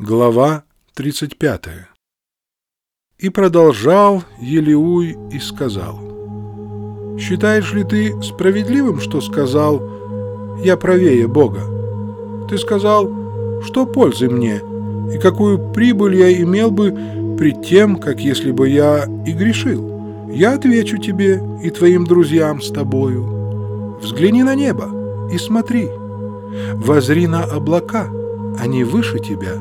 Глава 35 И продолжал Елиуй и сказал, «Считаешь ли ты справедливым, что сказал, я правее Бога? Ты сказал, что пользы мне, и какую прибыль я имел бы при тем, как если бы я и грешил? Я отвечу тебе и твоим друзьям с тобою. Взгляни на небо и смотри, возри на облака, они выше тебя»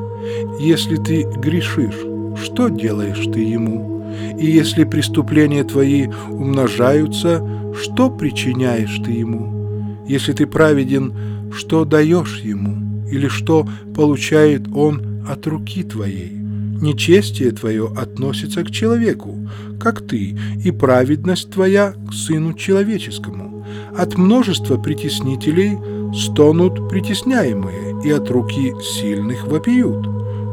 Если ты грешишь, что делаешь ты ему? И если преступления твои умножаются, что причиняешь ты ему? Если ты праведен, что даешь ему? Или что получает он от руки твоей? Нечестие твое относится к человеку, как ты, и праведность твоя к Сыну Человеческому. От множества притеснителей стонут притесняемые, и от руки сильных вопиют.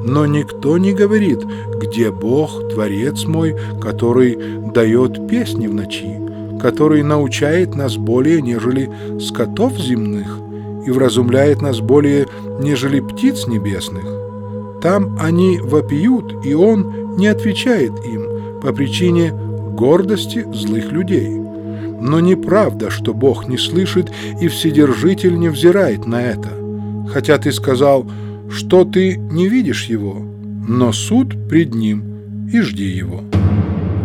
Но никто не говорит, где Бог, Творец мой, который дает песни в ночи, который научает нас более, нежели скотов земных, и вразумляет нас более, нежели птиц небесных. Там они вопиют, и Он не отвечает им по причине гордости злых людей. Но неправда, что Бог не слышит и Вседержитель не взирает на это. Хотя ты сказал – что ты не видишь его, но суд пред ним, и жди его.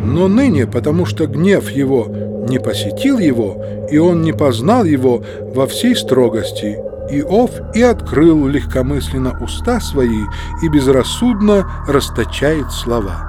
Но ныне, потому что гнев его не посетил его, и он не познал его во всей строгости, Иов и открыл легкомысленно уста свои и безрассудно расточает слова.